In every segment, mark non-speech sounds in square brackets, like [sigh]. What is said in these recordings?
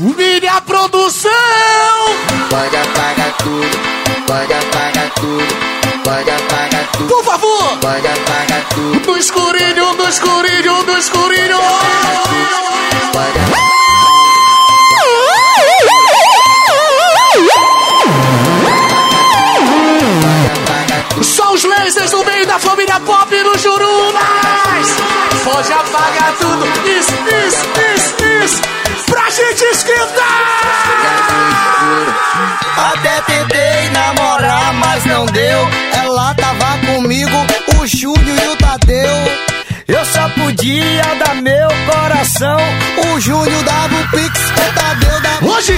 Minha produção! Pode apagar tudo, pode apagar tudo, pode apagar tudo. Por favor! Pode apagar tudo. Do escurinho, do escurinho, do escurinho! Pode apagar Só os lasers no meio da família pop no Jurunas! Pode apagar tudo! Isso, isso, isso! Pra gente esquentar! Até tentei namorar, mas não deu. Ela tava comigo, o Júnior e o Tadeu. Eu só podia dar meu coração. O Júnior dava o pix, o Tadeu dava! Hoje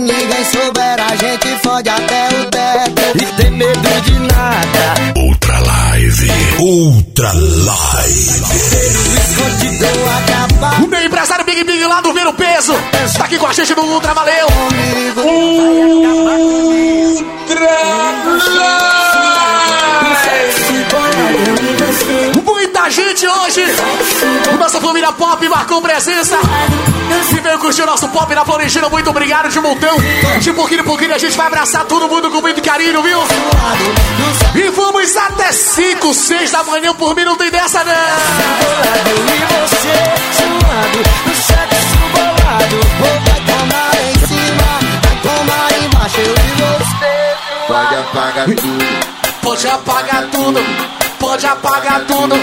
ninguém souber, a gente fode até o teto. E tem medo de nada. Ultra Live. Ultra Live. Escondido O meu empresário Big Big lá do Viro Peso tá aqui com a gente no Ultra, valeu! comigo. Muita gente hoje! Nossa família pop marcou presença! E veio curtir o nosso pop na Florentina, muito obrigado de montão! De pouquinho em pouquinho a gente vai abraçar todo mundo com muito carinho, viu? E vamos até 5, 6 da manhã por mim, não tem dessa você você. Pode apagar tudo. Pode apagar tudo, pode apagar tudo.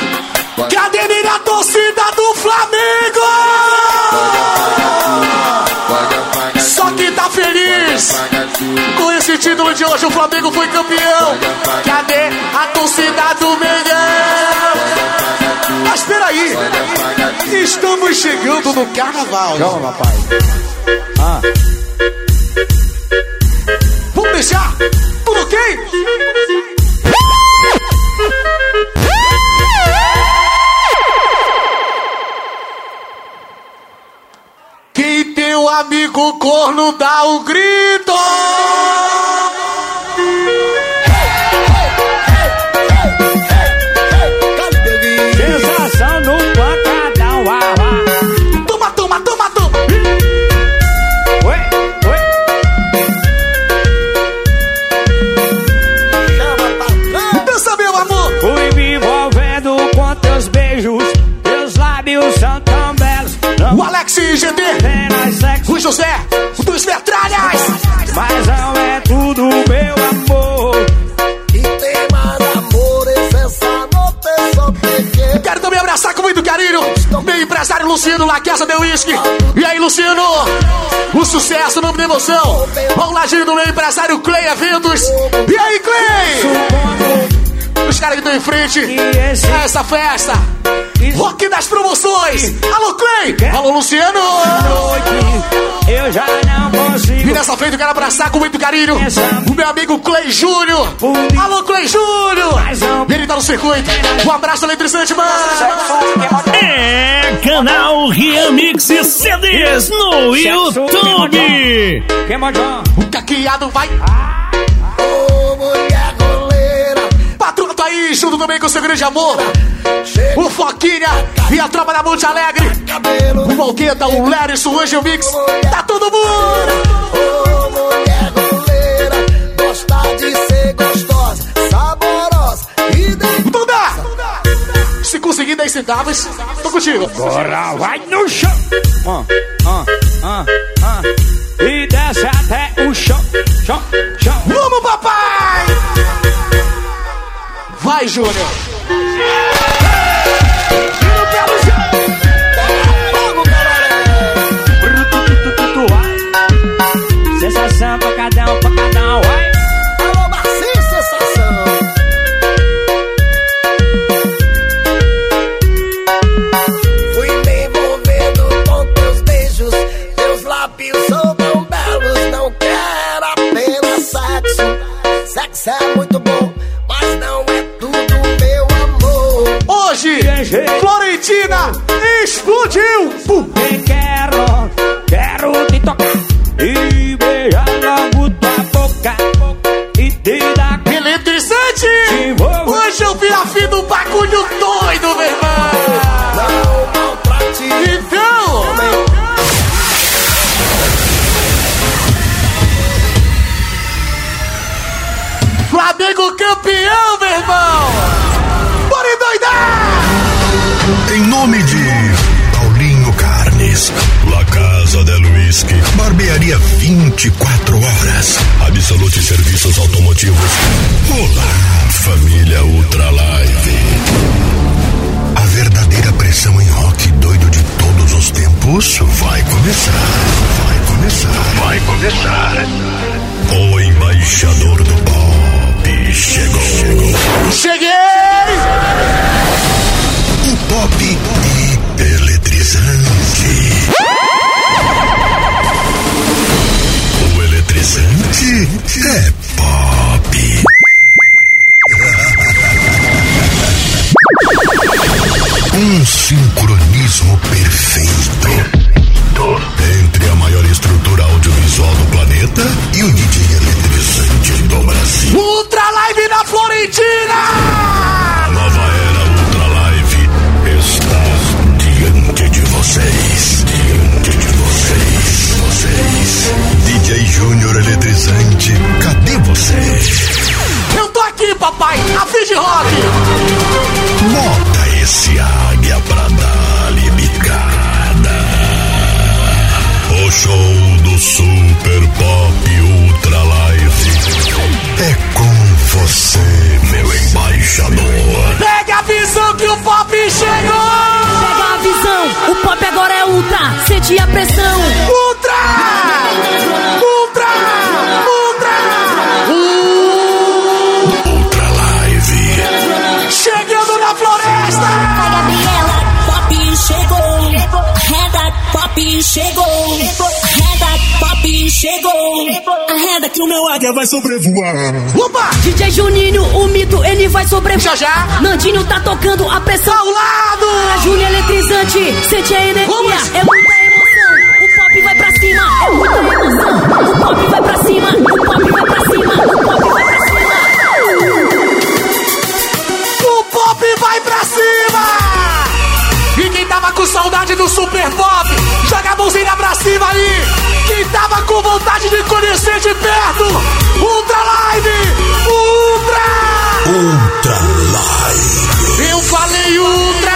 Cadê minha torcida do Flamengo? Só quem tá feliz com esse título de hoje, o Flamengo foi campeão. Cadê a torcida do Mengão? Mas peraí, estamos chegando no carnaval. Calma, papai. Vamos deixar tudo ok? Amigo corno dá o grito. O Alex GT, o José, dos Metralhas. mas não é tudo, meu amor. E tem mais amor, essa nota é só pequeno. Quero também abraçar com muito carinho meu empresário Luciano La Casa de Whisky. E aí, Luciano? O sucesso, nome da emoção. Ao ladinho do meu empresário Clay Eventos. E aí, Clay? Os caras que estão em frente a essa festa. Rock das promoções. Alô, Clay. Alô, Luciano. noite eu já não E consigo. nessa frente eu quero abraçar com muito carinho o meu amigo Clay Júnior. Alô, Clay Júnior. Ele tá no circuito. Um abraço eletrizante, mano. É canal Remix CDs no YouTube. O caqueado vai. Ô, mulher. Junto também com o seu grande amor. O Foquinha e a tropa da Monte Alegre. O Malqueta, o Lerison, o Angel Mix. Tá todo mundo. Gosta de ser gostosa, saborosa. E! Se conseguir 10 centavos, tô contigo. Agora vai no chão. Ah, ah, ah, ah. E desce até o chão, chão, chão. Vamos, Vai, Júnior. Campeão, meu irmão! Bora endoidar! Em nome de Paulinho Carnes, La Casa del Whisky, barbearia 24 horas, Absolute Serviços Automotivos. Olá, família Ultra Live. A verdadeira pressão em rock doido de todos os tempos vai começar. Vai começar. Vai começar. O embaixador do pop chegou. chegou. Cheguei! O pop é eletrizante. O eletrizante é pop. Um papai! A de rock! Bota esse águia pra dar-lhe bicada. O show do Super Pop Ultra Live é com você, meu embaixador. Pega a visão que o pop chegou! Pega a visão, o pop agora é ultra, sente a pressão. Ultra! Chegou. Reda, pop chegou. Arreda que o meu águia vai sobrevoar. Opa! DJ Juninho, o mito, ele vai sobrevoar. Já já! Nandinho tá tocando a pressão. Ao lado! A Júlia eletrizante, sente a energia, Vamos! é muita emoção. O pop vai pra cima, é muita emoção. O pop vai pra cima, com saudade do Super Pop, joga a mãozinha pra cima aí! Quem tava com vontade de conhecer de perto, Ultra Live! Ultra! Ultra Live. Eu falei Ultra! Ultra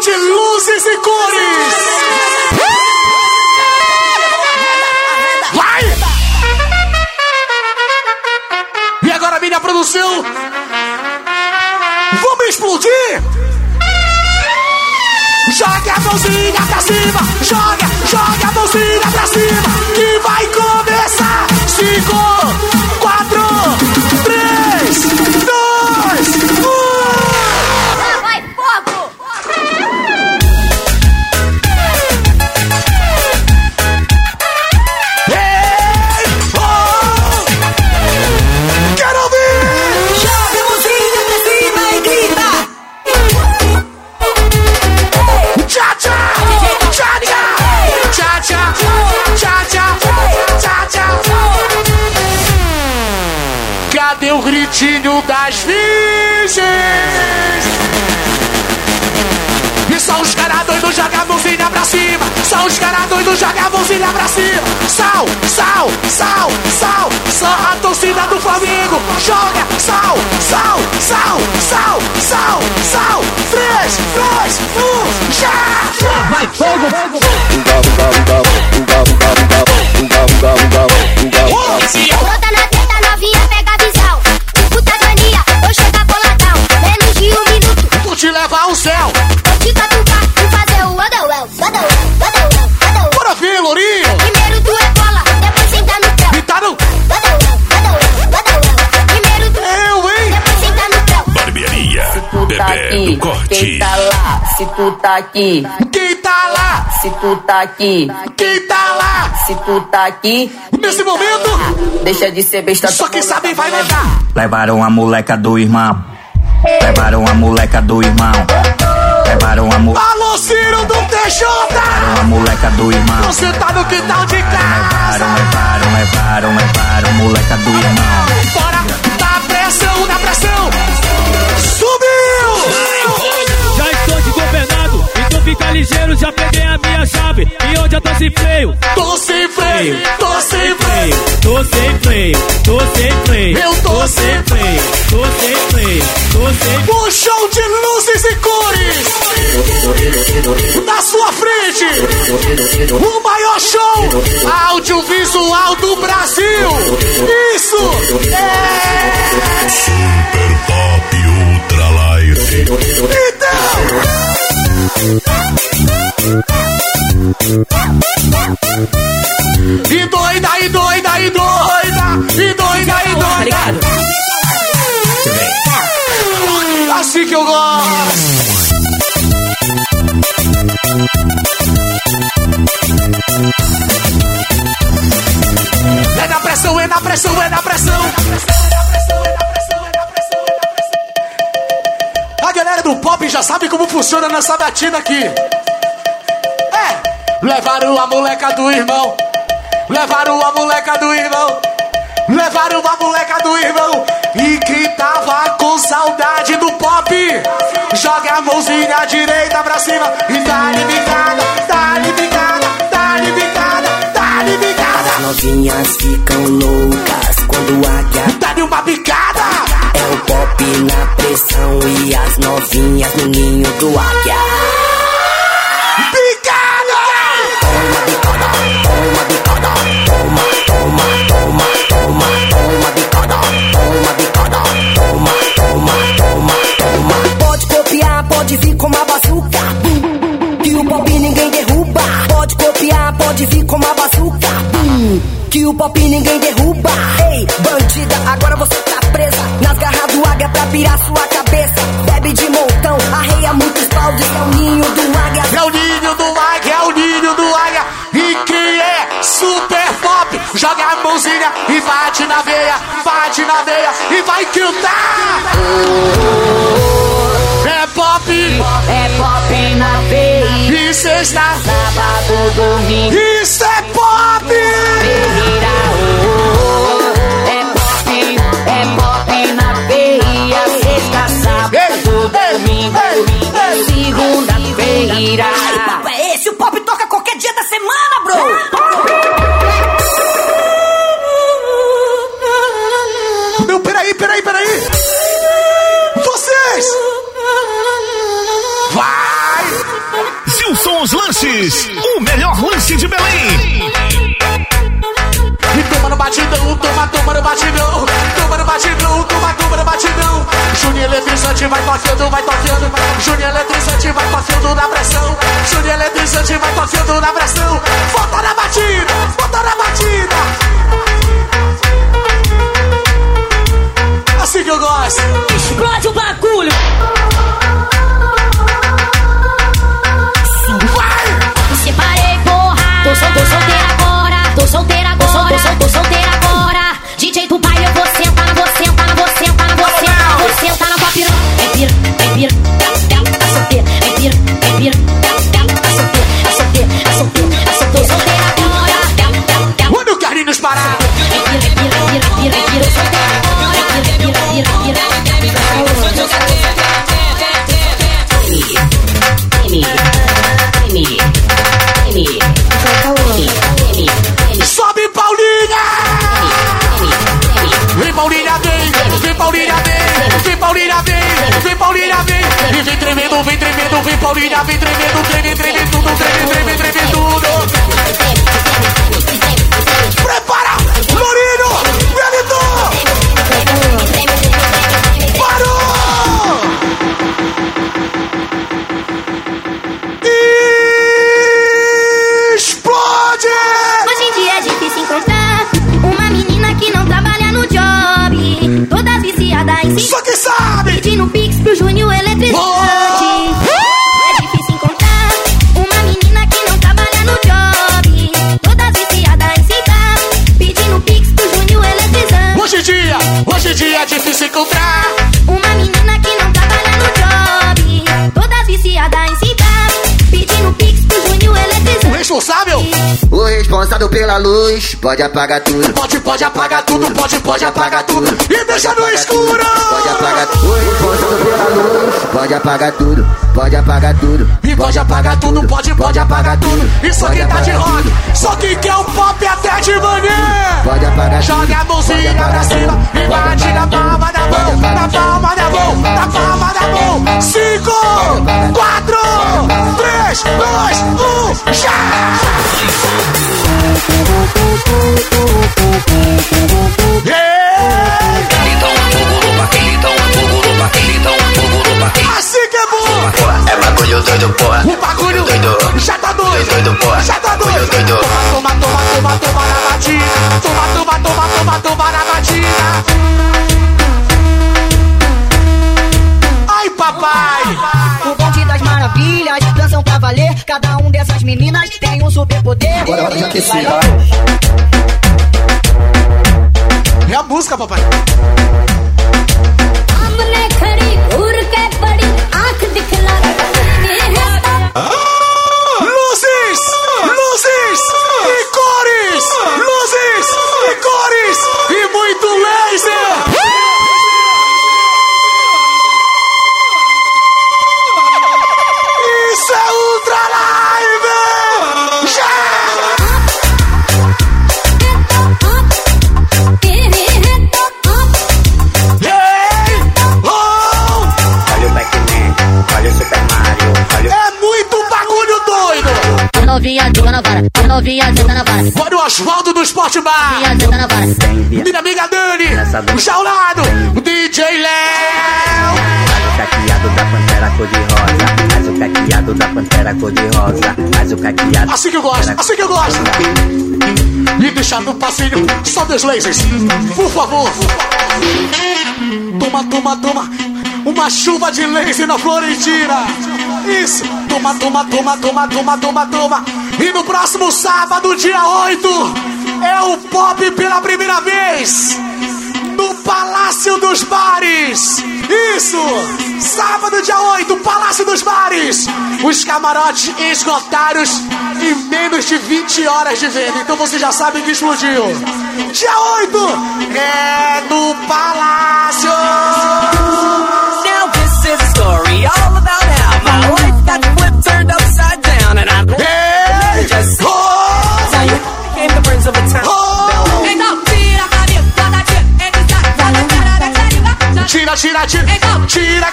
de luzes e cores! Vai! E agora, minha produção? Vamos explodir! Joga a mãozinha pra cima! Joga, joga a mãozinha pra cima! Que vai começar! Cinco, O gritinho das virgens? E só os caras doidos jogam a mãozinha pra cima. Só os caras doidos jogam a mãozinha pra cima. Sal, sal, sal, sal. Só a torcida do Flamengo joga sal, sal, sal, sal, sal, sal. Três, dois, um, já! Vai fogo! Brota na teta novinha, pega te levar ao céu. vou te catucar e fazer o Adawel, Adawel, Adawel, Adawel. Bora ver, Lourinho. Primeiro tu é bola, depois senta no pé. E tá no... Adawel, Adawel, Adawel. Primeiro tu Eu, hein? depois senta no pé. Barbearia Bebê. do corte. Quem tá lá, se tu tá aqui. Quem tá lá? Se tu tá aqui. Quem tá lá? Se tu tá aqui. Nesse momento, Deixa de ser besta. só quem sabe vai mandar. Levaram a moleca do irmão. Levaram a moleca do irmão. Levaram a mo... Alô, Ciro do TJ! Levaram a moleca do irmão. Você tá no quintal de casa. Levaram, levaram, levaram, levaram, moleca do irmão. Bora, fica ligeiro, já peguei a minha chave. E onde eu tô sem freio? Tô sem freio, tô sem freio. Tô sem freio, tô sem freio. Eu tô sem freio, tô sem freio, tô sem Um show de luzes e cores. Na sua frente, o maior show audiovisual do Brasil. Isso é. Super Pop Ultra Live. E doida, e doida, e doida, e doida, e doida. Assim que eu gosto. É na pressão, é na pressão, é na pressão. A galera do pop já sabe como funciona nessa batida aqui. Levaram a moleca do irmão. Levaram a moleca do irmão. Levaram a moleca do irmão. E quem tava com saudade do pop, joga a mãozinha direita pra cima e dá-lhe bicada, dá-lhe bicada, dá-lhe bicada, dá-lhe bicada. Novinhas ficam loucas quando a águia Dá-lhe uma bicada. é o pop na pressão e as novinhas no ninho do águia. Pop ninguém derruba. Ei, bandida, agora você tá presa. Nas garras do águia pra pirar sua cabeça. Bebe de montão, arreia muitos baldes. É o ninho do águia. É o ninho do águia, é o ninho do águia. E quem é super pop, joga a mãozinha e bate na veia, bate na veia e vai cantar. É pop, É pop na veia. e sexta, Sábado, domingo, isso é é pop na veia. Sexta, sábado, domingo, ei, ei. segunda-feira. Que papo é esse? O pop toca qualquer dia da semana, bro! Não, peraí, peraí, peraí. Vocês, vai. Gilson os lanches, o melhor lanche de Belém. E toma no batidão, toma, toma no batidão. Batidão, toma, toma no batidão. Juninho eletrizante vai tocando, vai tocando. Juninho eletrizante vai tocando na pressão. Juninho eletrizante vai tocando na pressão. Volta na batida, volta na batida. Assim que eu gosto. Explode o bagulho! Vai! Me separei, porra. Tô, sol, tô solteira agora. Tô solteira agora. Tô, sol, tô solteira tremendo, vem Paulinha, vem tremendo, treme, treme tudo, treme, treme, treme tudo! Prepara! Lourinho! Benito! Parou! Explode! Hoje em dia é difícil encontrar uma menina que não trabalha no job. Todas viciadas em cima. Só que sabe! Pedindo pix pro Júnior Eletrizante. Dia é responsável pela luz pode apagar tudo. pode, pode apagar tudo, pode, pode apagar tudo. E deixa no escuro! Pode apagar tudo. Responsável pela luz pode apagar tudo. Pode apagar tudo. E pode apagar tudo, pode, pode apagar tudo. Isso aqui tá de rock, só que quer o pop até de manhã. Pode apagar tudo. Joga a mãozinha pra cima e bate na palma da mão, na palma da mão, na palma da mão. Cinco, quatro, três, dois, um, já! Doido, porra. O bagulho Doido. já tá doido, Doido, porra. já tá doido. Doido, doido. Toma, toma, toma, toma na batida. Toma, toma, toma, toma, toma na batida. Maravilhas, dançam pra valer. Cada um dessas meninas tem um superpoder. Agora hora de aquecer, tá? É a música, papai. Novinha senta na vara, Olha o Oswaldo do Esporte Bar! novinha senta na vara. Minha amiga Dani! Já ao lado, o DJ Léo! Faz o caqueado da pantera cor-de-rosa. Faz o caqueado da pantera cor-de-rosa. Faz o caqueado. Assim que eu gosto, assim que eu gosto! E deixar no passeio só dois lasers, por favor! Toma, toma, toma! Uma chuva de laser na Florentina! Isso! Toma, toma, toma, toma, toma, toma, toma! E no próximo sábado, dia 8, é o pop pela primeira vez! No Palácio dos Bares! Isso! Sábado, dia 8, Palácio dos Bares! Os camarotes esgotaram em menos de 20 horas de venda, então você já sabe que explodiu! Dia 8 é no Palácio! Tira, tira, tira.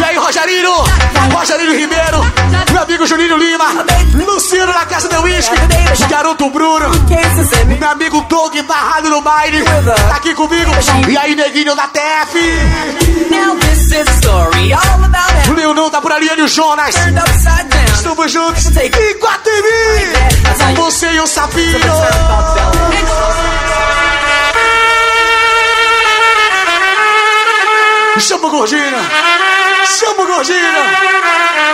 E aí, Rogerinho? Rogerinho Ribeiro, meu amigo Juninho Lima, Luciano da Casa do Whisky, Garoto Bruno, meu amigo Doug barrado no baile, tá aqui comigo. E aí, neguinho da TF, Now this is a story all about how o Leonão tá por ali, e o Jonas. Estamos juntos. Em Guatemi, você e o Safiro. Chama o Gordinho! Chama o Gordinho!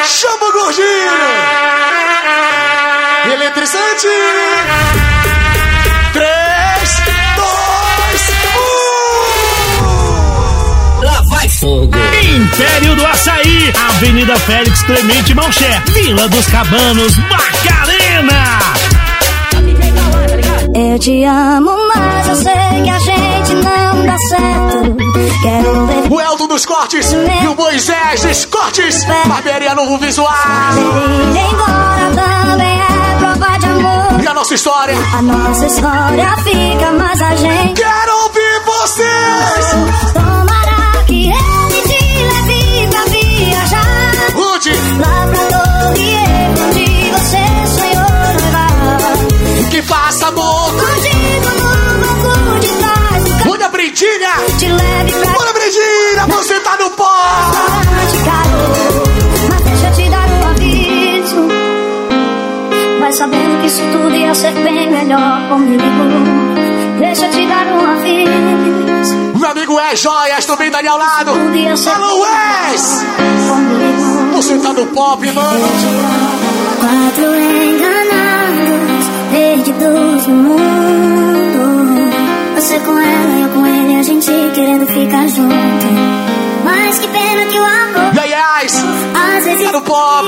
Chama o Gordinho! Eletrizante! Três, dois, um! Lá vai fogo. Império do Açaí, Avenida Félix Clemente Malcher, Vila dos Cabanos, Macarena. Eu te amo, mas eu sei que a gente não dá certo. Quero ver O Elton dos Cortes e o Moisés dos Cortes! Barbearia Novo Visual! ir embora também é prova de amor. E a nossa história? A nossa história fica, mas a gente. Quero ouvir vocês! Faça amor! Contigo no banco de trás do carro. Olha a Brindinha! Te leve pra Olha a Brindinha! Você tá no pó! de calor. Mas deixa eu te dar um aviso. Vai sabendo que isso tudo ia ser bem melhor comigo. Deixa eu te dar um aviso. Meu amigo é joias, também tá ali ao lado. Alô, Wes! Você tá no pop, mano. Quatro no mundo. Você com ela, eu com ele, a gente querendo ficar junto. Mas que pena que o amor. Ais? Às vezes Tá no pop.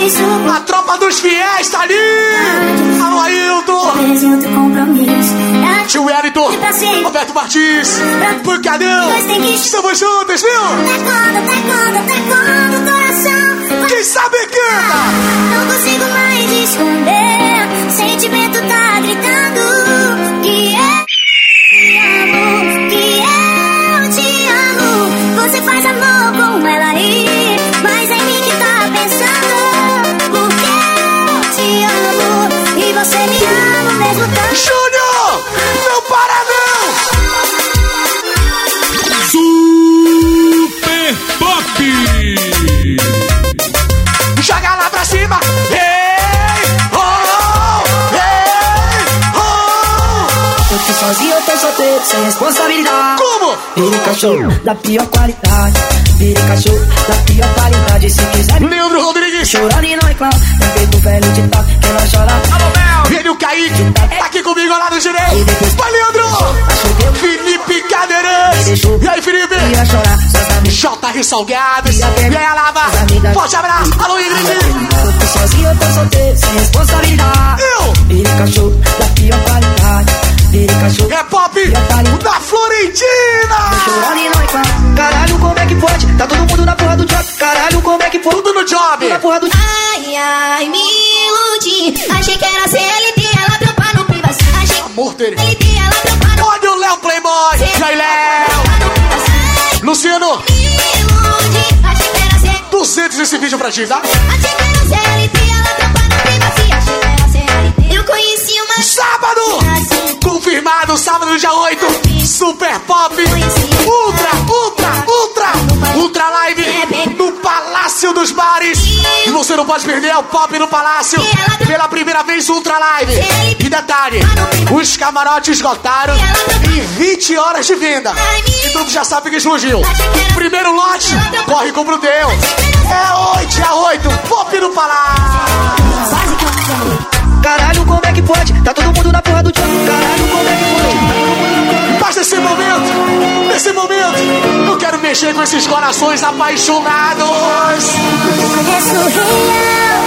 A tropa dos fiéis tá ali. Alô, Ailton. É Tio Wellington. Roberto Martins. Pancadão. Estamos juntos, viu? Até quando, até quando, até quando o coração Quem sabe canta. Não consigo mais esconder. Sentimento tá gritando com ela aí, mas é em mim que tá pensando. Porque eu te amo e você me ama ao mesmo tempo. Júnior! Não para Super Pop! não! Joga lá pra cima! Oh! Oh! Sozinho, eu tô solteiro, sem responsabilidade. Como? Virei cachorro da pior qualidade. Virei cachorro da pior qualidade. Se quiser Leandro Rodrigues! chorar e não reclama. Tem feito velho de tal, quem vai chorar? Ele o Kaique! Tá aqui comigo lá no direito! Vai, Leandro! Felipe Cadeirantes! E aí, Felipe? Ia chorar. JR Salgados! E aí, Alava! Forte abraço! Alô, Ingrid! Eu tô sozinho, eu tô solteiro, sem responsabilidade. Eu! Virei cachorro da pior qualidade. É pop da Florentina! e. Caralho, como é que pode? Tá todo mundo na porra do job. Caralho, como é que pode? Tudo no job! Na porra do Ai, ai, me iludi. Achei que era CLT, ela trampa no privas. Achei Amor dele! CLT, ela trampa no Olha o Léo Playboy! E aí, Léo! Luciano, Me iludi. Achei que era CLT. 200 esse vídeo pra ti, tá? Achei que era CLT, ela Confirmado, sábado, dia 8. Super Pop! Ultra, Ultra, Ultra! Ultra Live no Palácio dos Bares! E você não pode perder é o Pop no Palácio! Pela primeira vez, Ultra Live! E detalhe: os camarotes esgotaram em 20 horas de venda! Então tu já sabe que explodiu! Primeiro lote, corre com o teu! É 8, dia 8, Pop no Palácio! Caralho, como é que pode? Tá todo mundo na porra do job. Caralho, como é que pode? Mas nesse momento, nesse momento, eu quero mexer com esses corações apaixonados. É surreal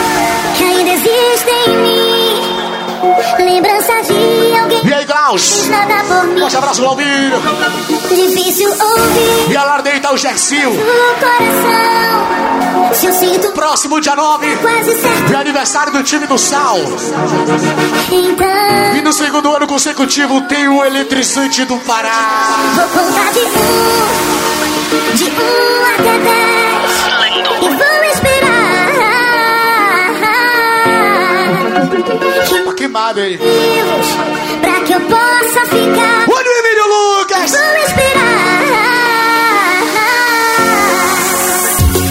que ainda existe em mim lembrança de alguém E aí, Klaus? nada por mim. Forte abraço, Valviro. Difícil ouvir E a Lardei tá o Gersil. coração. Se eu sinto Próximo dia 9, quase certo, é aniversário do time do Sal. então E no segundo ano consecutivo tem o eletrizante do Pará. vou contar de um, de um até dez Queimado aí. pra que eu possa ficar. Olha o Emílio Lucas. Vou esperar.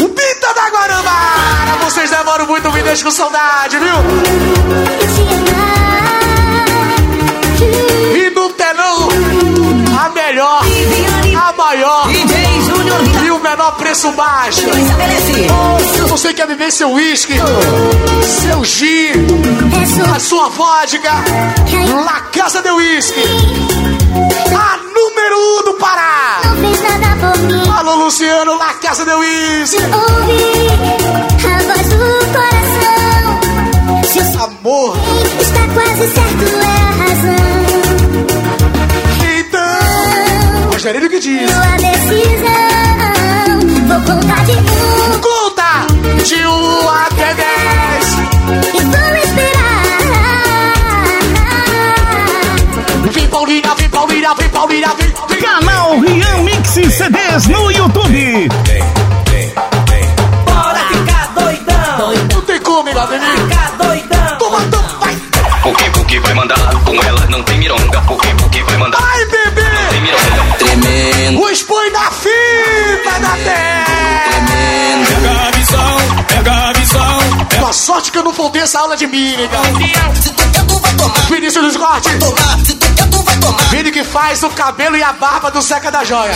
O Pita da Guarambara. Vocês demoram muito, me deixam com saudade, viu? te amar. A melhor, a maior e o menor preço baixo. Você quer beber seu uísque, seu gin, a sua vodka, La Casa de Uísque, a número um do Pará. Alô, Luciano, La Casa de Uísque. O Amor, está quase certo, Rogério que diz. Sua decisão. Vou contar de um Conta de um até dez. e vou esperar. Vem Paulinha, vem Paulinha, vem Paulinha, vem vem. Canal Rian Mix CDs no YouTube. Bora ficar doidão. Não tem como, amigo. Ficar doidão. Toma, toma, vai. Porque, porque vai mandar com ela, não tem mironga. Porque, porque vai mandar, Ai. Tremendo, O expõe da fita da terra. Pega a visão, pega a visão. Tua sorte sorte que eu não faltei essa aula de mímica. Vinícius dos Cortes. Vini que faz o cabelo e a barba do Zeca da Joia.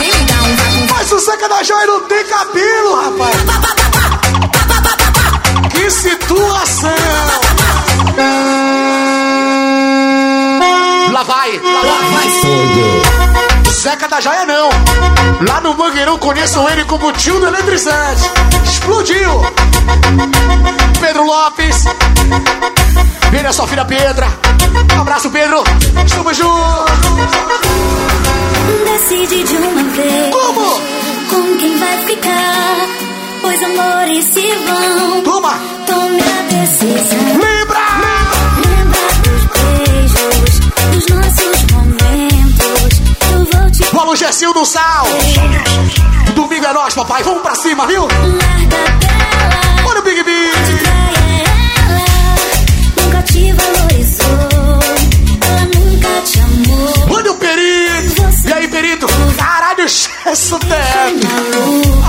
Mas o Zeca da Joia não tem cabelo, rapaz. Que situação. Lá vai, lá vai. Zeca da Joia não. Lá no Mangueirão conheço ele como tio do eletrizante. Explodiu. Pedro Lopes. Vem a sua filha Pedra. Abraço, Pedro. Estamos juntos. Decide de uma vez. Como? Com quem vai ficar? Pois amores se vão. Toma. Tome a decisão. Lembra! Vou te O Alô Gessil do Sal. Domingo é nós, papai. Vamos pra cima, viu? Olha o Big B. Ela nunca te valorizou. Ela nunca te amou. Olha o Perito. E aí, Perito? Caralho, Gesso Teto.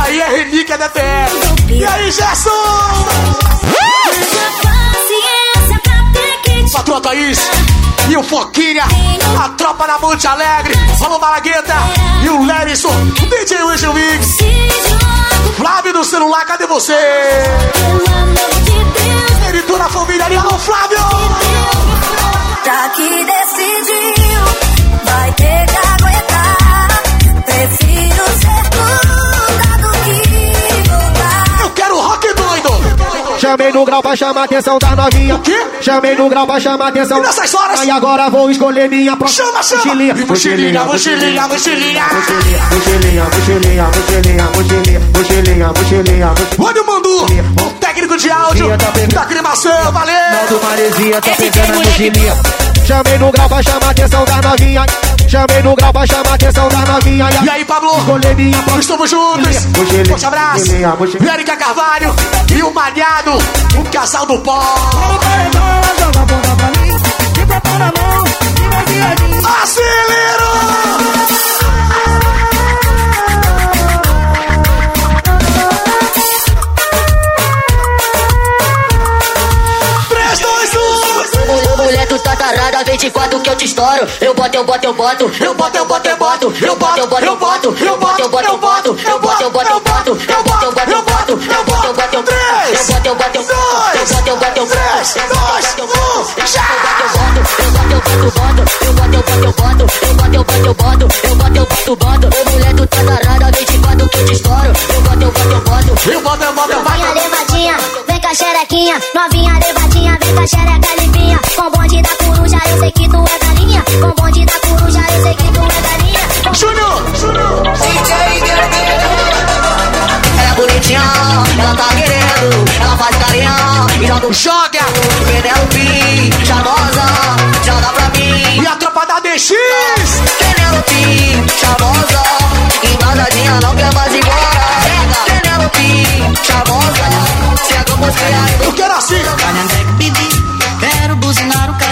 Aí é relíquia da TF. E aí, Gesso? Patroa Thaís. E o Foquinha. A tropa da Monte Alegre. Alô, Malagueta. E o Lerison. O DJ Wilson Mix. Flávio do celular, cadê você? Deus, Perito na família ali. Alô, Flávio. já que decidiu, Chamei no grau pra chamar a atenção da novinha. O quê? Chamei no grau pra chamar a atenção. E nessas horas? Aí agora vou escolher minha próxima. Chama, chama. Mochilinha, mochilinha, mochilinha, mochilinha. Mochilinha, mochilinha, mochilinha, mochilinha, mochilinha, mochilinha, mochilinha. Olha o Mandu, o técnico de áudio da Climação, valeu! Do Maresia tá pegando a mochilinha. Chamei no grau pra chamar a atenção da novinha. Chamei no grau pra chamar a atenção da novinha. E aí, Pablo? Escolher minha próxima. Estamos juntos! Mochilinha, Forte abraço! mochilinha. Érica Carvalho e o Malhado, o casal do pó! Acelero! Um! Tu tá tarada, 24 que eu te estouro. Eu boto, eu boto, eu boto. Eu boto, eu boto, eu boto. Eu boto, eu boto, eu boto. Eu boto, eu boto, eu boto. Eu boto, eu boto, eu boto. Eu boto, eu boto, eu boto. Eu boto, eu boto, eu. Três, Eu boto, eu boto, eu boto. Eu boto, eu três, dois, um, já! Eu boto, eu boto, eu boto. Eu boto, eu boto, eu boto. Eu boto, eu boto, eu boto. Eu boto, eu boto, eu boto. Ô mulher, tu tá tarada, 24 que eu te estouro. Eu boto, eu boto, eu boto. Eu boto, eu boto, eu Novinha boto! levadinha, vem com a xerequinha. Novinha levadinha, vem com a xereca limpinha. Com bonde da sei que tu é galinha. Com bonde da coruja, eu sei que tu é galinha. Júnior! Ela é bonitinha, ela tá querendo. Ela faz carinha e joga o Joga! Penelope, charmosa, joga pra mim. E a tropa da DX! Penelope, charmosa, embasadinha, não quer mais ir embora. Penelope, charmosa, chega você aí. Eu quero assim!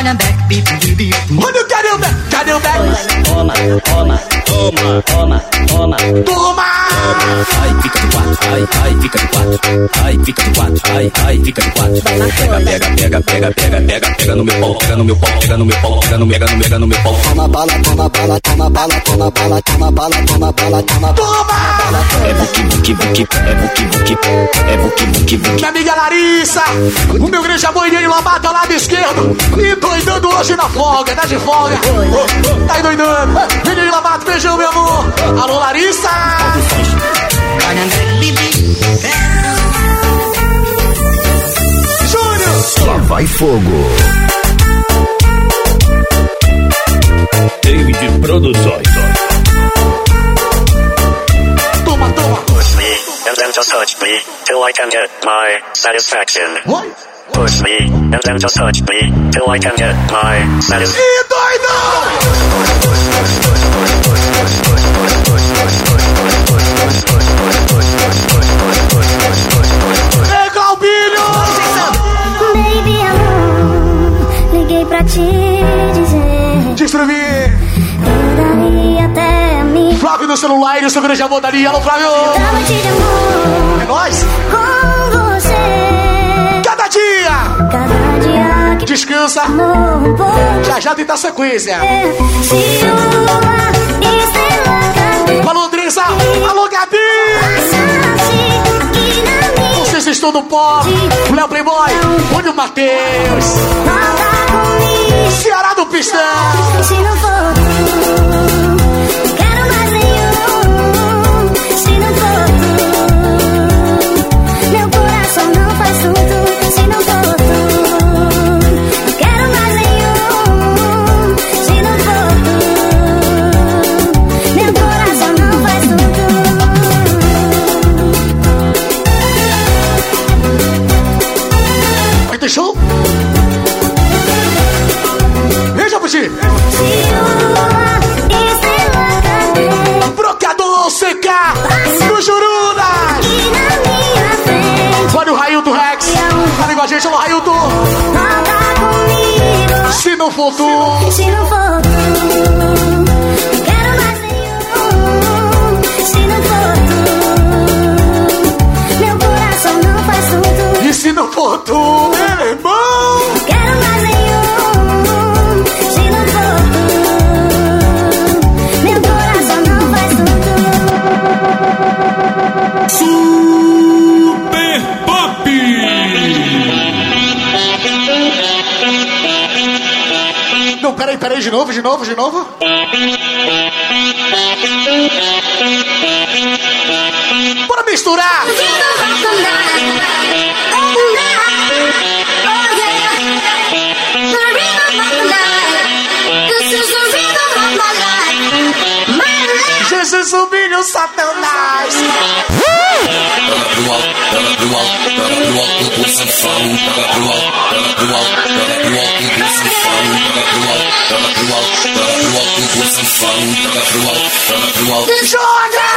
Calhambeque, bibi. Quero buzinar o calhambeque, bibi, bibi. Olha o caramba! Cadê o Beck? Toma, toma, toma, toma, toma. Toma! Ai, fica de quatro, ai, ai, fica de quatro, ai, fica de quatro, ai, ai, fica de quatro. Pega, pega, pega, pega, pega, pega, pega no meu pau, pega no meu pau, pega no meu pau, pega no no pega no meu pau. Toma bala, toma bala, toma bala, toma bala, toma bala, toma bala, toma bala. É buki, buki, buki, é buki, buki, é buki, buki, buki. Minha amiga Larissa, o meu grande amor Nene Lobato lado esquerdo. E doidando hoje na folga, tá de folga. Tá doidando. Nene Lobato, beijão, meu amor. Alô, Larissa. Júnior. Lá vai fogo. David Produções. Toma, toma. Push me, and then just touch me, till I can get my satisfaction. Oi. Push me, and then just touch me, till I can get my satisfaction. E doidão. pra te dizer. Diz. Eu daria até mim. Flávio no celular e no seu grande amor daria. Alô, Flávio. Da noite de amor. É nóis. Com você. Cada dia. Cada dia. Que Descansa. Um. Já já tem da sequência. É, se lua, estrela, Alô, Andressa. Alô, Gabi. Vocês estão no pó. Léo Playboy. Olha o Matheus. Ceará do Pistão. a gente no raio do. Comigo, se não for tu. Se não for tu. Quero mais nenhum. Se não for tu. Meu coração não faz tudo. E se não for tu, meu irmão. Quero novo, de novo, de novo. Bora misturar! Jesus humilha o Satanás! Uh! Joga!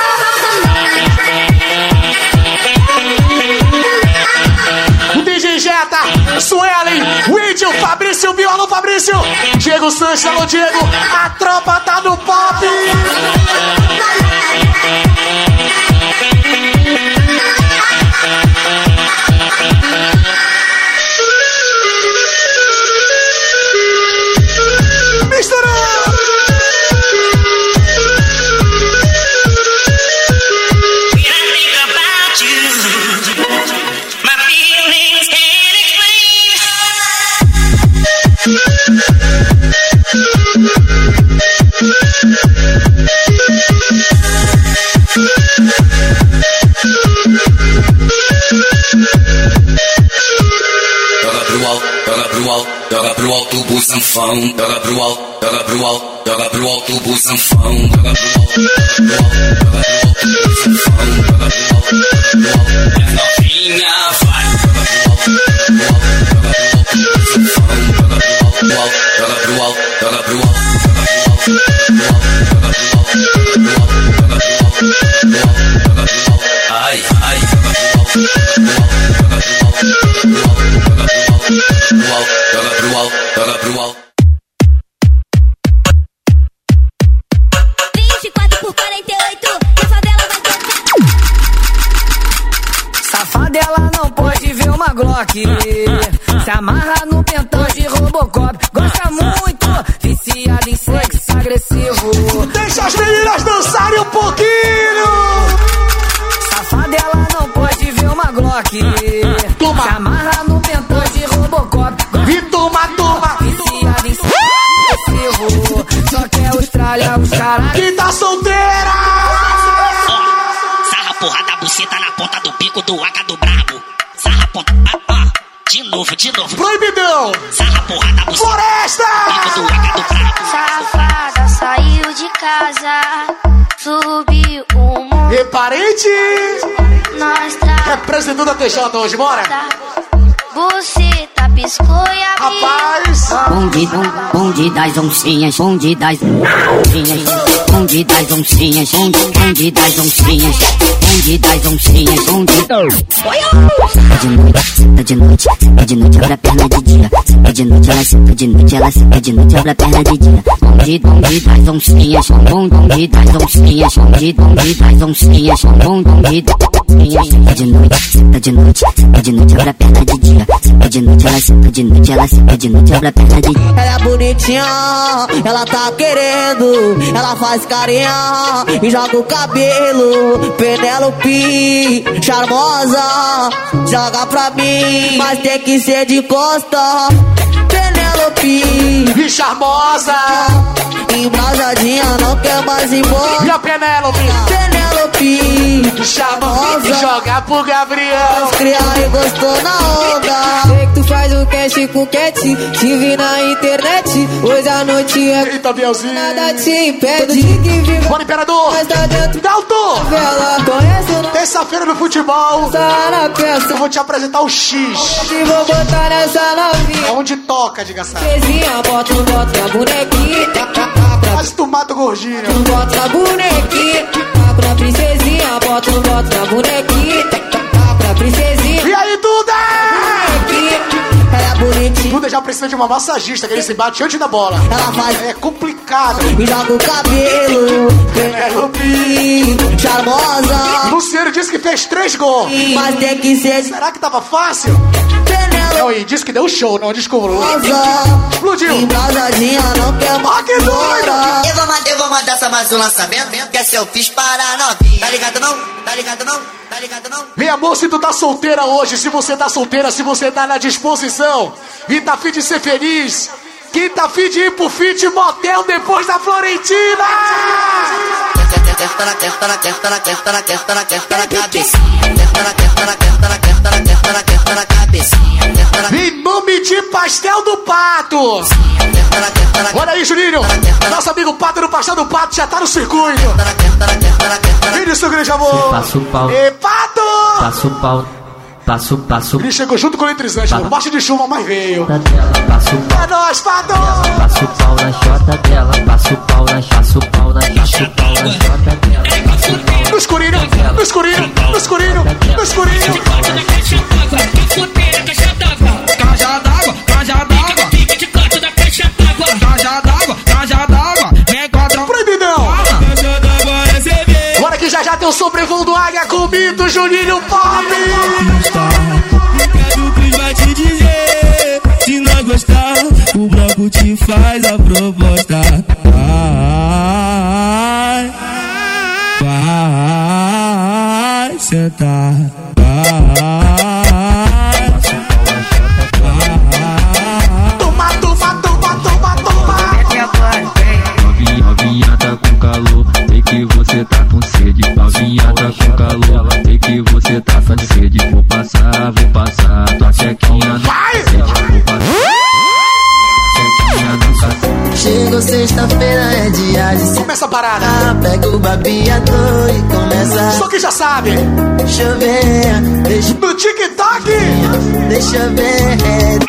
O DJ Jeta, tá? Suelen, Widio, Fabrício, Violo, Fabrício, Diego Sanches, alô Diego, a tropa tá no pop! sanfão, joga pro alto, joga pro alto, joga pro alto o sanfão, joga pro alto, joga pro alto, joga pro alto o sanfão, joga pro alto, joga pro alto. Glock. Se amarra no pentão de Robocop. Gosta muito, viciada em sexo agressivo. Deixa as meninas dançarem um pouquinho! Safadela não pode ver uma Glock. Toma. Se amarra no pentão de Robocop. E toma, toma! Viciada em sexo agressivo. Só quer Austrália, os caras. Quem tá solteira? Sarra porra da buceta na ponta do pico do AK do De novo, de novo. Proibidão! Sarra porra da buceta. Floresta! Pico do AK do brabo. Safada saiu de casa, subiu o mundo. E parente! Nós tra... Representando a TJ hoje, bora! Buceta piscou e abriu. Rapaz! Bonde, bom- bonde das oncinhas, bonde das oncinhas, bonde das oncinhas, bonde, bonde das oncinhas, bonde das oncinhas, bonde. É de noite, é de noite, é de noite, abre a perna de dia. É de noite, ela senta de noite, ela senta de noite, abre a perna de dia. escondido, escondido, as oncinhas, escondido, as oncinhas, escondido, as oncinhas, escondido. Senta de noite, senta de noite, senta de noite, abre a perna de dia. Senta de noite, ela senta de noite, ela senta de noite, abre a perna de. Ela é bonitinha, ela tá querendo, ela faz carinha e joga o cabelo. Penelope, charmosa, joga pra mim, mas tem que ser de costa. Penelope, E charmosa. Embrasadinha, não quer mais ir embora. E a Penélope? Penelope, Charmosa. Joga pro Gabriel. criar e gostou na onda. Sei que tu faz o cash com cat, te vi na internet. Hoje a noite é Eita, Bielzinho. nada te impede que. Bora, Imperador. Mas tá dentro Dalton. o Terça-feira no futebol. Tá na peça. Eu vou te apresentar o X. E vou botar nessa novinha. Onde toca, diga sabe. Pezinha, bota, bota bonequinha. [laughs] Mas tu mata o gordinho. Bota a bonequinha. Pra princesinha, bota, bota a bonequinha. Pra princesinha. E aí, Duda? Ela é bonitinha, Duda já precisa de uma massagista, que ele se bate antes da bola. ela faz É complicado. e joga o cabelo. Penélope. Charmosa, Luciano disse que fez três gols. mas tem que ser Será que tava fácil? Penelope. Não, e disse que deu show, não descobriu. Explodiu. Embrasadinha, não quer mais. Ah, que doido! Eu vou, mandar, eu vou mandar só mais um lançamento Que essa eu fiz para a novinha Tá ligado não? Tá ligado não? Tá ligado não? Meu amor, se tu tá solteira hoje, se você tá solteira, se você tá na disposição e tá afim de ser feliz, quem tá afim de ir pro Fit Motel depois da Florentina? Testa na testa na testa na testa na testa na testa na cabecinha Testa na testa na testa na testa na testa na testa na cabecinha Testa na Em nome de Pastel do Pato. Olha aí, Juninho. Nosso amigo Pato do Pastel do Pato já tá no circuito. Vem disso, grande amor. Passo o pau, E Pato! passo o pau, passo, passo Ele chegou junto com o eletrizante, no baixo de chuva, mas veio. dela, passo pau, É nóis, Pato! passo o pau na chota dela, passo o pau na, passo pau na, passo o pau na chota dela, No escurinho, no escurinho, no escurinho, no escurinho. Tem o sobrevoo Águia com o Mito Juninho Pop! O Cris vai te dizer. Se não gostar, o bloco te faz a proposta. Vai, vai sentar. Calor, sei que você tá com sede. Vou passar, vou passar, tua chequinha no cacete. Vou passar. Chegou sexta-feira, é dia de Começa a parada! Pega o babiador e começa Só que já sabe! Deixa eu ver, deixa, No TikTok! deixa eu ver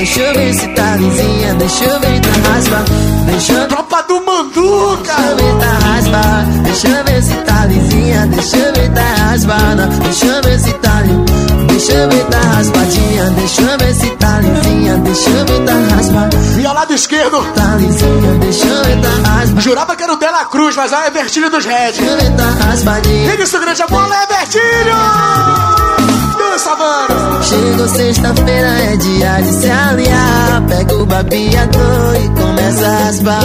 Deixa eu ver se tá lisinha, deixa eu ver tá raspa Deixa eu Tropa do Manduca! ver tá raspa Deixa eu ver se tá lisinha, deixa eu ver tá raspada Deixa eu ver se tá Deixa eu ver tá raspadinha, deixa eu ver se tá lisinha, deixa eu ver tá raspa E ao lado esquerdo, Tá lisinha, deixa eu ver tá raspa jurava que era o Dela Cruz, mas é Vertilho dos Red. Deixa eu ver tá raspadinha Vem isso, grande amor, é Vertilho! Dança, mano! Chegou sexta-feira, é dia de se aliar. Pega o babiador e começa a raspar.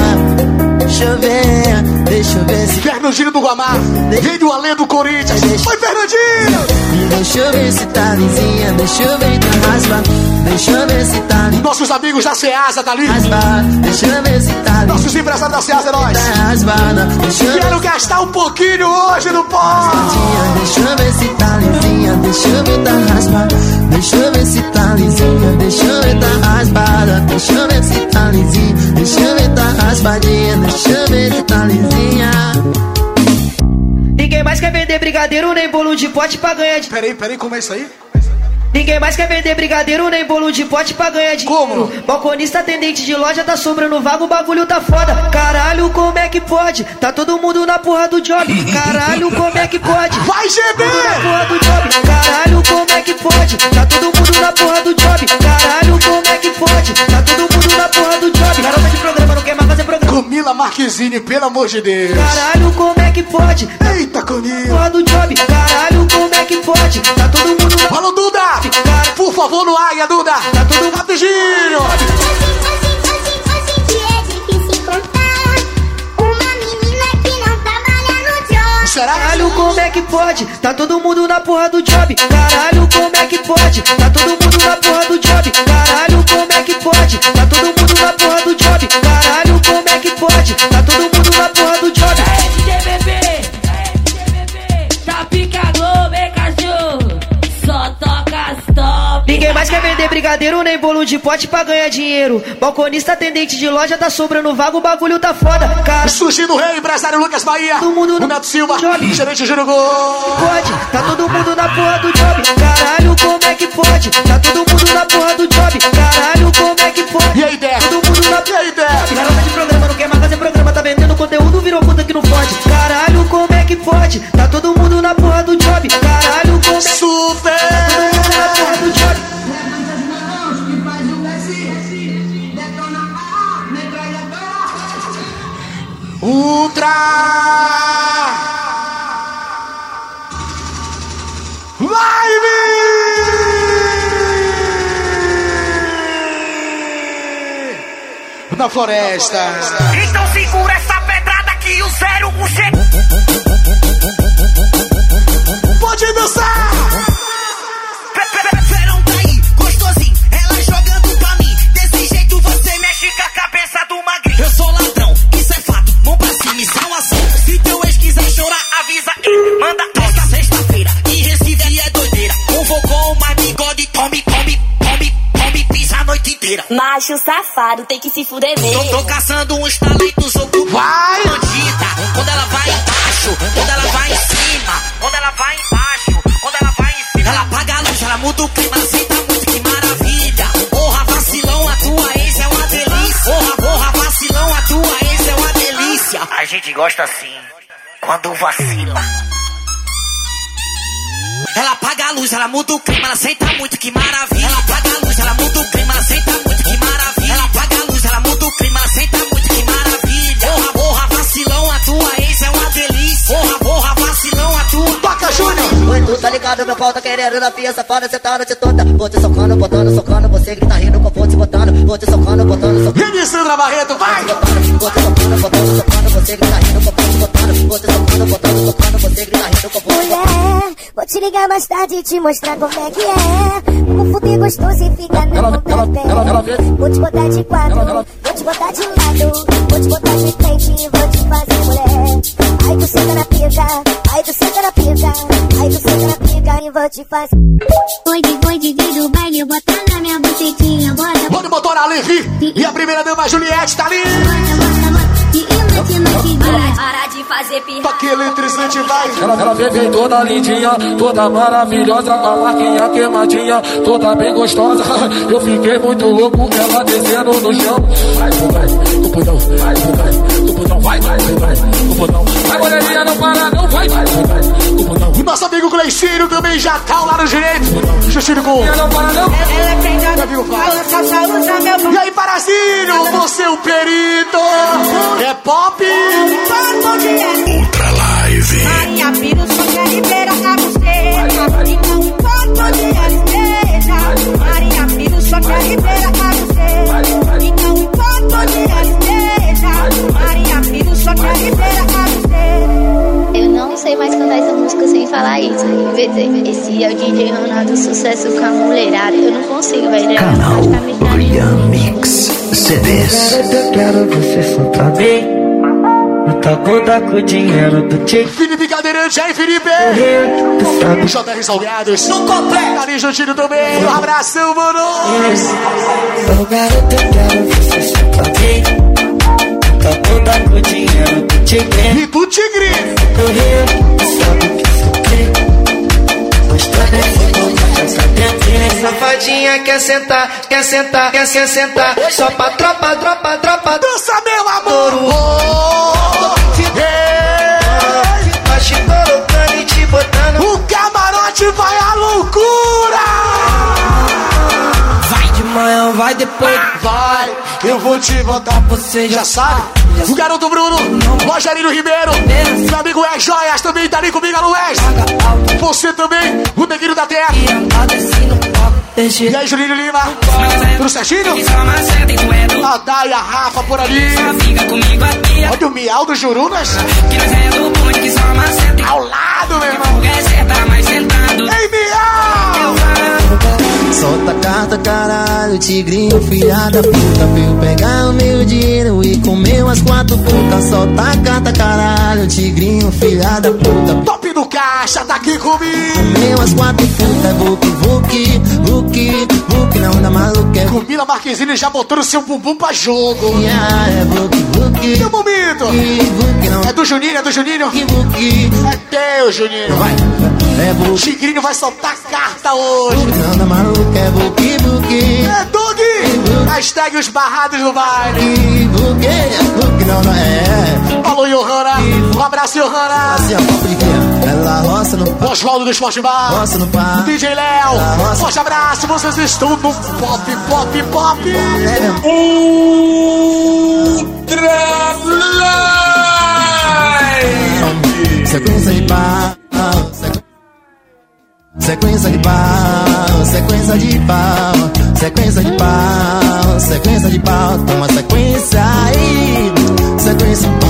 Deixa eu ver, deixa eu ver se. Fernandinho do Guamar, rei do além do Corinthians. Foi Fernandinho! Deixa eu ver se tá lisinha, deixa eu ver tá raspa. Deixa eu ver se tá li- Nossos amigos da Ceasa tá ali. raspa. Deixa eu ver se tá li- Nossos empresários da Ceasa, é tá raspada. Deixa eu Quero gastar um pouquinho hoje no pó. Deixa eu ver se tá lisinha, deixa eu ver tá raspa. Deixa eu ver se tá lisinha, deixa eu ver tá raspada. Deixa eu ver se tá lisinha, deixa eu ver tá raspadinha. Deixa eu ver se tá lisinha. Ninguém mais quer vender brigadeiro nem bolo de pote pra ganhar de. Peraí, peraí, como é isso aí? Ninguém mais quer vender brigadeiro nem bolo de pote pra ganhar dinheiro. Como? Balconista, atendente de loja, tá sobrando vaga, o bagulho tá foda. Caralho, como é que pode? Tá todo mundo na porra do job. Caralho, como é que pode? Vai, GB! Na porra do job. Caralho, como é que pode? Tá todo mundo na porra do job. Caralho, como é que pode? Tá todo mundo na porra do job. Garota de programa. Camila Marquezine, pelo amor de Deus. Caralho, como é que pode? Eita, Camila. Porra do job, caralho, como é que pode? Tá todo mundo. Alô, Duda! Por favor, no Águia, Duda! Tá tudo rapidinho! Caralho, como é que pode? Tá todo mundo na porra do job. Caralho, como é que pode? Tá todo mundo na porra do job. Caralho, como é que pode? Tá todo mundo na porra do job. Caralho, como é que pode? Tá todo mundo na porra do job. tá Ninguém mais quer vender brigadeiro nem bolo de pote pra ganhar dinheiro. Balconista, atendente de loja, tá sobrando vago, o bagulho tá foda. Cara, Sushi do Rei, empresário Lucas Bahia. Todo mundo no Neto Silva, gerente Júnior Gol. pode, tá todo mundo na porra do job. Caralho, como é que pode? Tá todo mundo na porra do job. Caralho, como é que pode? E aí, Dé? Todo mundo na E aí, Dé? Garota de programa, não quer mais fazer programa, tá vendendo conteúdo, virou puta que não pode. Caralho, como é que pode? Tá todo mundo na porra do job. Caralho, como é que Super! Tá todo mundo na porra do job. Na floresta. Então segura essa pedrada que o zero um che... Pode dançar! Manda esta sexta-feira, e Recife é doideira. Convocou mais bigode, come, come, come, come, pisa a noite inteira. Macho safado, tem que se fuder Tô, mesmo. tô caçando uns talentos. Vai! Bandida, quando ela vai embaixo, quando ela vai em cima, quando ela vai embaixo, quando ela vai em cima. Ela apaga a luz, ela muda o clima, aceita muito, que maravilha. Porra, vacilão, a tua ex é uma delícia. Porra, porra, vacilão, a tua ex é uma delícia. A gente gosta assim, quando vacila. Ela apaga a luz, ela muda o clima, ela senta muito, que maravilha. Ela apaga a luz, ela muda o clima, ela senta muito, que maravilha. Ela apaga a luz, ela muda o clima, ela senta muito, que maravilha. Porra, porra, vacilão, a tua ex é uma delícia. Porra, porra, vacilão, a tua. Toca, Júnior! Oi, tu tá ligado, meu pau tá querendo na pia safada, cê tá noite toda. Vou te socando, botando, socando, você grita rindo com a ponte botando. Vou te socando, botando, socando. Vem, Sandra Barreto, vai! Vou te socando, botando, socando, você grita rindo com a ponte botando. Vou te socando, botando, socando, você grita rindo ponte botando. Vou te ligar mais tarde e te mostrar como é que é. Vamos fuder gostoso e fica na mão pé. Vou te botar de quatro, vou te botar de lado. Vou te botar de frente e vou te fazer mulher. Aí tu senta na pica, aí tu senta na pica. Aí tu senta na pica e vou te fazer. Foi de foi de do baile, bota na minha bucetinha, bota, Manda o motor a Levi e a primeira dama Juliette tá ali. e mete, mete, Para, para de fazer pirra. Toque eletrizante, vai! Ela, ela veio toda lindinha, toda maravilhosa, com a marquinha queimadinha, toda bem gostosa. Eu fiquei muito louco, ela descendo no chão. Vai, vai, no pudão, vai, vai, no pudão, vai, vai, vai. Vai, goleirinha, não para, não, vai, vai, vai. O nosso amigo Gleicinho também já tá lá no direito. Justinho com. Não para, não. Já viu, fala. E aí, Parazinho, você é o perito. É pop? Ultra Live. Maria Piro, sou de Ribeira, a você. Então, enquanto dia. Maria Piro, sou de Ribeira, a sei mais cantar essa música sem falar isso. VT. Esse é o DJ Ronaldo, sucesso com a mulherada. Eu não consigo, velho. Canal William Mix CDs. Eu quero você mim. Eu tô conta com o dinheiro do Tchê. Felipe Cadeirante, aí, Felipe! Tu sabe JR Salgados. No completo. Ali, Justinho também. Um abração, mano. Eu garoto, eu quero você pra mim. Tô conta com o dinheiro do Tchê. E do Tigre. Eu rio, quer sentar, quer sentar, quer se sentar. Só pra tropa, tropa, tropa. Dança, meu amor. Oh, Tá te colocando e te botando. O camarote vai à loucura. Vai de manhã, vai depois. Vai, eu vou te botar, você já sabe. O garoto Bruno, Rogerinho Ribeiro, meu amigo é Joias também tá ali comigo, Wes. Você também, o neguinho da terra. E aí, Julinho Lima? Tudo certinho? A Dai, a Rafa por ali. Olha o miau do Jurunas. Ao lado, meu irmão. Ei, miau! Solta a carta, caralho, tigrinho, filha da puta Veio pegar o meu dinheiro e comer as quatro putas Solta a carta, caralho, tigrinho, filha da puta do caixa, tá aqui comigo. Comeu as quatro putas, vuki, vuki, vuki, vuki Na onda maluca. É Camila Marquezine já botou o seu bumbum pra jogo. Yeah, é vuki, vuki Meu momento? vuki, É do Juninho, é do Juninho? Vuki É teu, Juninho. Vai, é vuki Tigrinho vai soltar carta hoje. Na onda maluca é vuki, vuki É Doug! Hashtag os barrados no baile. Vuki, vuki, não, não é Falou, Johanna Um abraço, Johanna Assim, ó, de Ela roça no pau Oswaldo do Esporte Bar. Roça no pau DJ Léo. Forte abraço, vocês estão no pop, pop, pop. Ultra Live Sequência de pau sequ- Sequência de pau Sequência de pau Sequência de pau Sequência de pau Toma sequência aí. Sequência, tome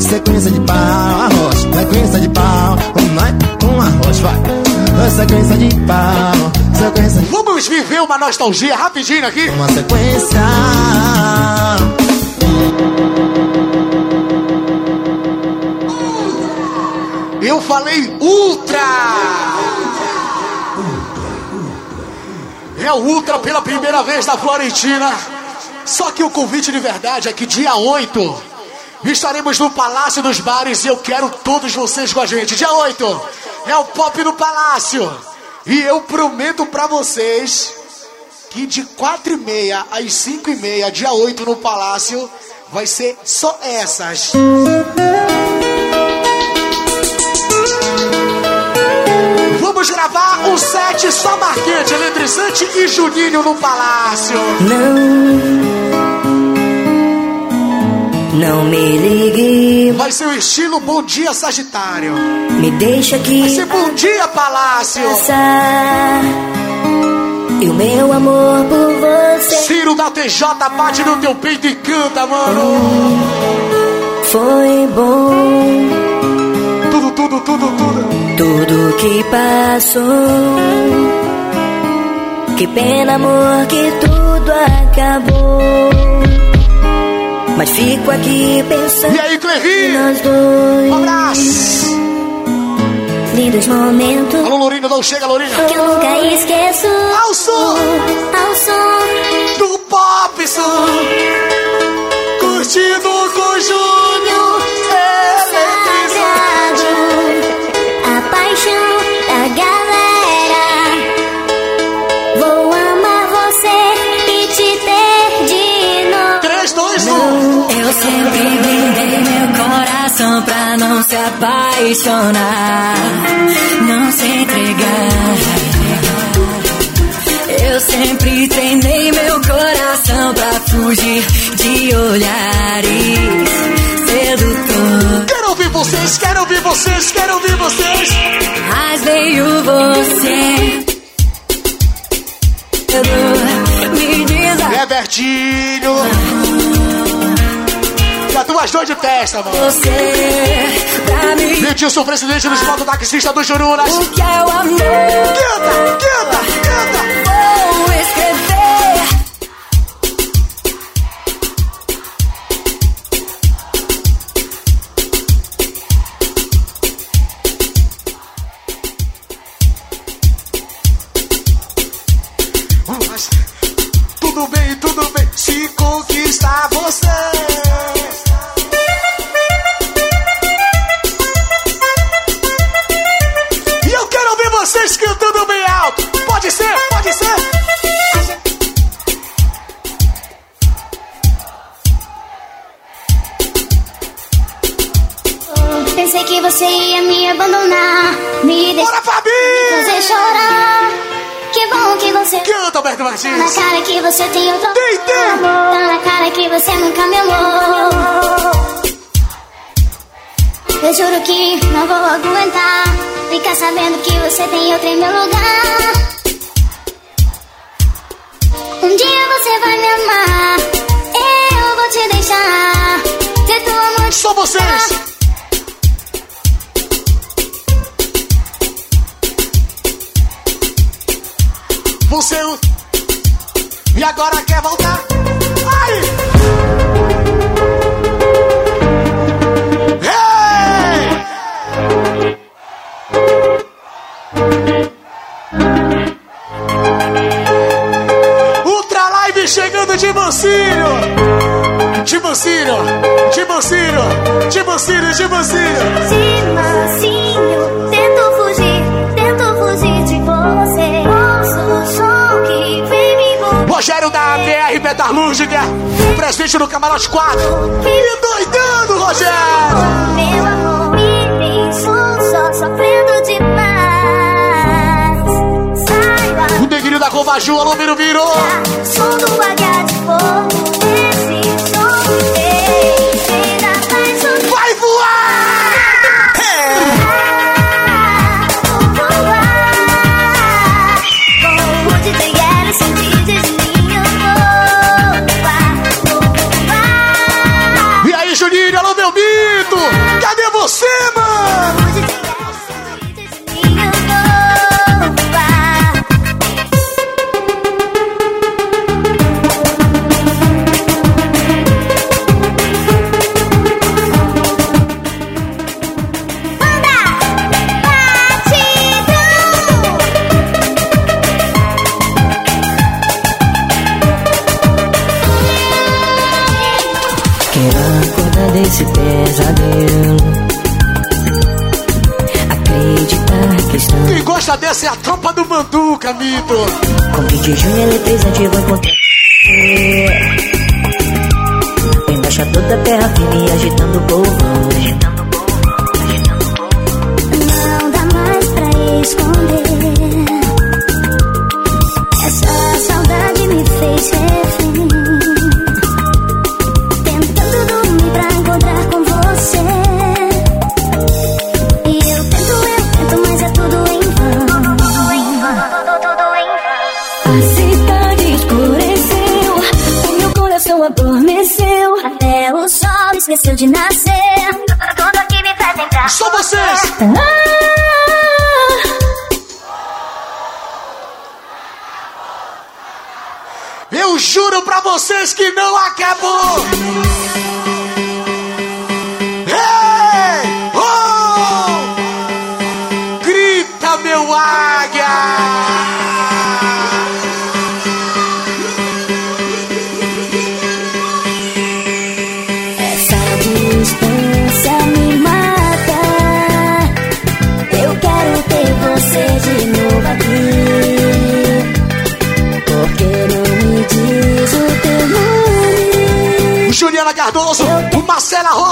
Sequência de pau Arroz. Sequência de pau. Um nai, um arroz, vai. Sequência de pau Sequência de Vamos viver uma nostalgia rapidinho aqui. Uma sequência. Eu falei Ultra! É o Ultra pela primeira vez na Florentina. Só que o convite de verdade é que dia 8 estaremos no Palácio dos Bares e eu quero todos vocês com a gente. Dia 8 é o Pop no Palácio. E eu prometo pra vocês que de 4 e meia às 5 e meia, dia 8 no Palácio, vai ser só essas. Vamos gravar um set só marquete, eletrizante e Juninho no Palácio. Não me ligue, Vai ser o estilo Bom Dia Sagitário. me deixa Vai aqui ser Bom Dia Palácio. passar. E o meu amor por você Ciro da TJ bate no teu peito e canta, mano. foi bom. Tudo, tudo, tudo, tudo. Tudo que passou. Que pena, amor, que tudo acabou. Mas fico aqui pensando E aí, Clevi? nós dois. Um abraço. Lindos momentos Alô, Lourinho, não chega, Lourinho. que eu nunca esqueço. Ao som Ao som do Pop Som. Apaixonar, não se entregar. Eu sempre treinei meu coração pra fugir de olhares sedutor. Quero ouvir vocês, quero ouvir vocês, quero ouvir vocês. Mas veio você. Me diz a É Bertinho. Já duas dores de festa, mano. você pra mim. Edilson, presidente do Esporte Taxista do Jurunas. O que é o amor? Canta, canta, canta. Juro que não vou aguentar. Ficar sabendo que você tem outro em meu lugar. Um dia você vai me amar. Eu vou te deixar. Ser tua amante. Só vocês! Você. E agora quer voltar? De! De mansinho! De mansinho! De mansinho, tento fugir, tento fugir de você. Ouço o som que vem me envolver. Rogério da BR Metalúrgica, presente no Camarote 4. E doidando, Rogério! Meu amor, me sou só sofrendo demais. O negrinho da Covaju, alô, Viro Viro! som do H de fogo. Esse som Dessa é a tropa do Manduca, mito! com 20 de junho, eletrizante, vou encontrar você. Embaixador da terra firme, agitando o povão. Pra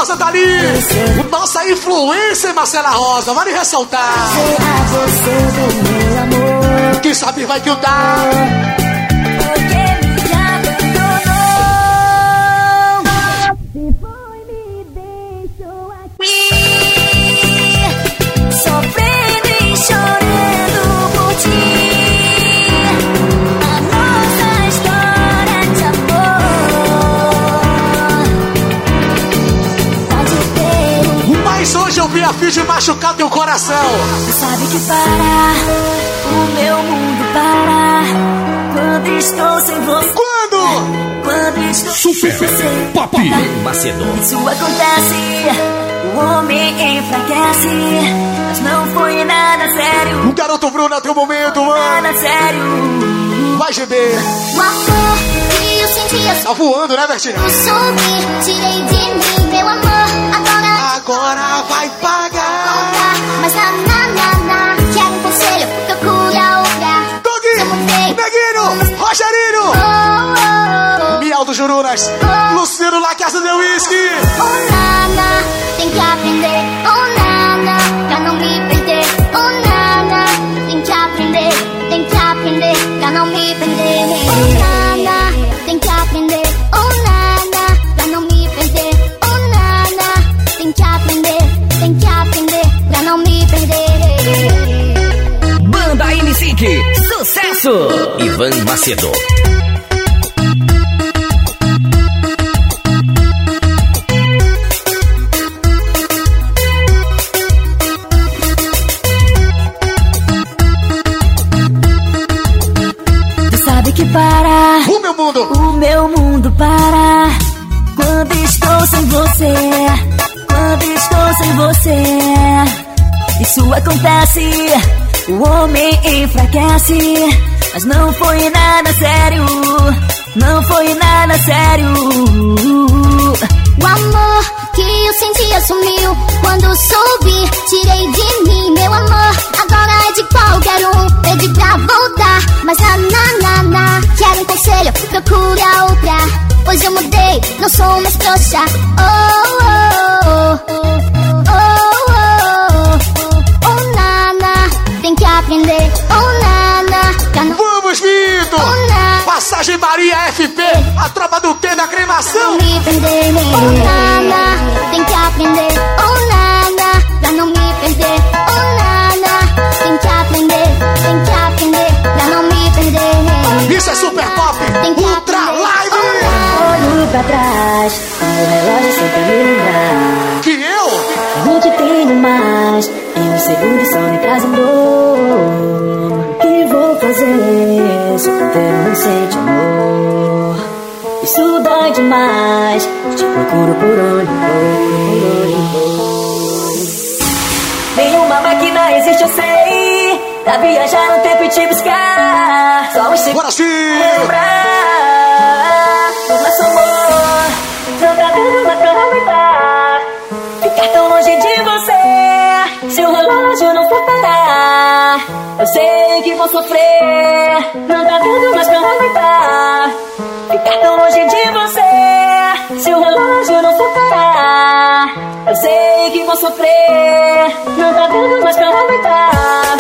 Rosa tá ali! Nossa influência, Marcela Rosa, vale ressaltar! Amor. Quem sabe vai! Porque machucar teu coração! Sabe que parar, o meu mundo parar. Quando estou sem você. Quando? Quando estou Super sem você. Pop Macedônia. Isso acontece, o homem enfraquece. Mas não foi nada sério, O garoto Bruno, é teu momento, mano! nada sério. Vai, GB! O amor que eu sentia Tá voando, né, Bertinho? eu sumi, tirei de mim, meu amor. Agora, Agora vai pagar! Jurunas! Luciano La Casa de Whisky! Oh, nana, tem que aprender. Oh, nana, pra não me perder. Oh, nana, tem que aprender. Tem que aprender pra não me perder. Oh, Ivan Macedo. Tu sabe que para. O meu mundo. O meu mundo para. Quando estou sem você. Quando estou sem você. Isso acontece. O homem enfraquece. Mas não foi nada sério. Não foi nada sério. O amor que eu sentia sumiu quando soube, tirei de mim, meu amor. Agora é de qualquer um, pedi pra voltar, mas na na na na. Quero um conselho, procura outra, pois eu mudei, não sou mais trouxa. Oh oh oh oh oh aprender. Oh não Vamos, Vitor! Passagem Maria FP, a tropa do T da cremação. me perder. Oh nana, tem que aprender. Oh nana, pra não me perder. Oh nana, tem que aprender, tem que aprender pra não me perder. Isso é super pop, Tem que ultra live. Olho pra trás, o meu relógio sempre me lembrar. Não te tenho mais, em um segundo só me traz um dor. O que vou fazer se eu um inocente amor? Isso dói demais, te procuro por onde for. Nenhuma máquina existe, eu sei, pra viajar no tempo e te buscar. Só um Bora sim! lembrar do nosso amor. Não tá dando mais Se o relógio não for parar, eu sei que vou sofrer. Não tá dando mais pra aguentar. Ficar tão longe de você. Se o relógio não for parar, eu sei que vou sofrer. Não tá dando mais pra aguentar.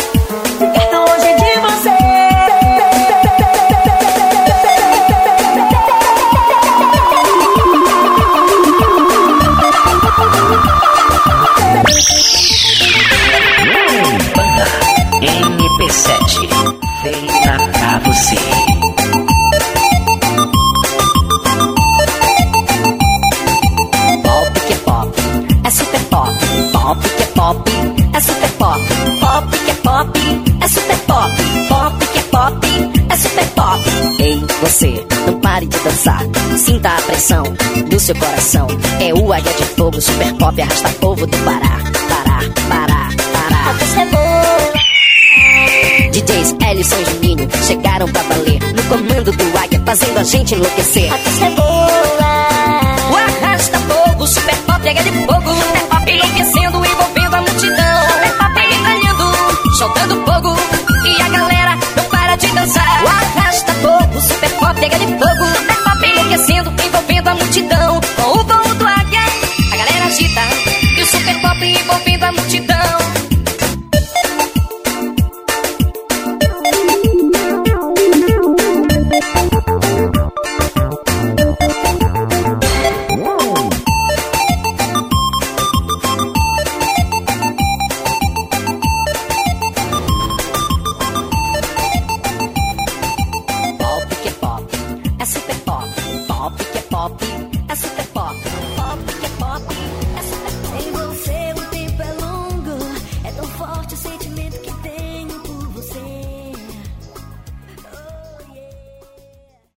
Pressão do seu coração. É o Águia de Fogo, super pop, arrasta povo do Pará. Pará, Pará, Pará. DJs Ellison e Juninho chegaram pra valer no comando do Águia, fazendo a gente enlouquecer. A festa é boa. O arrasta fogo, super pop, águia de fogo.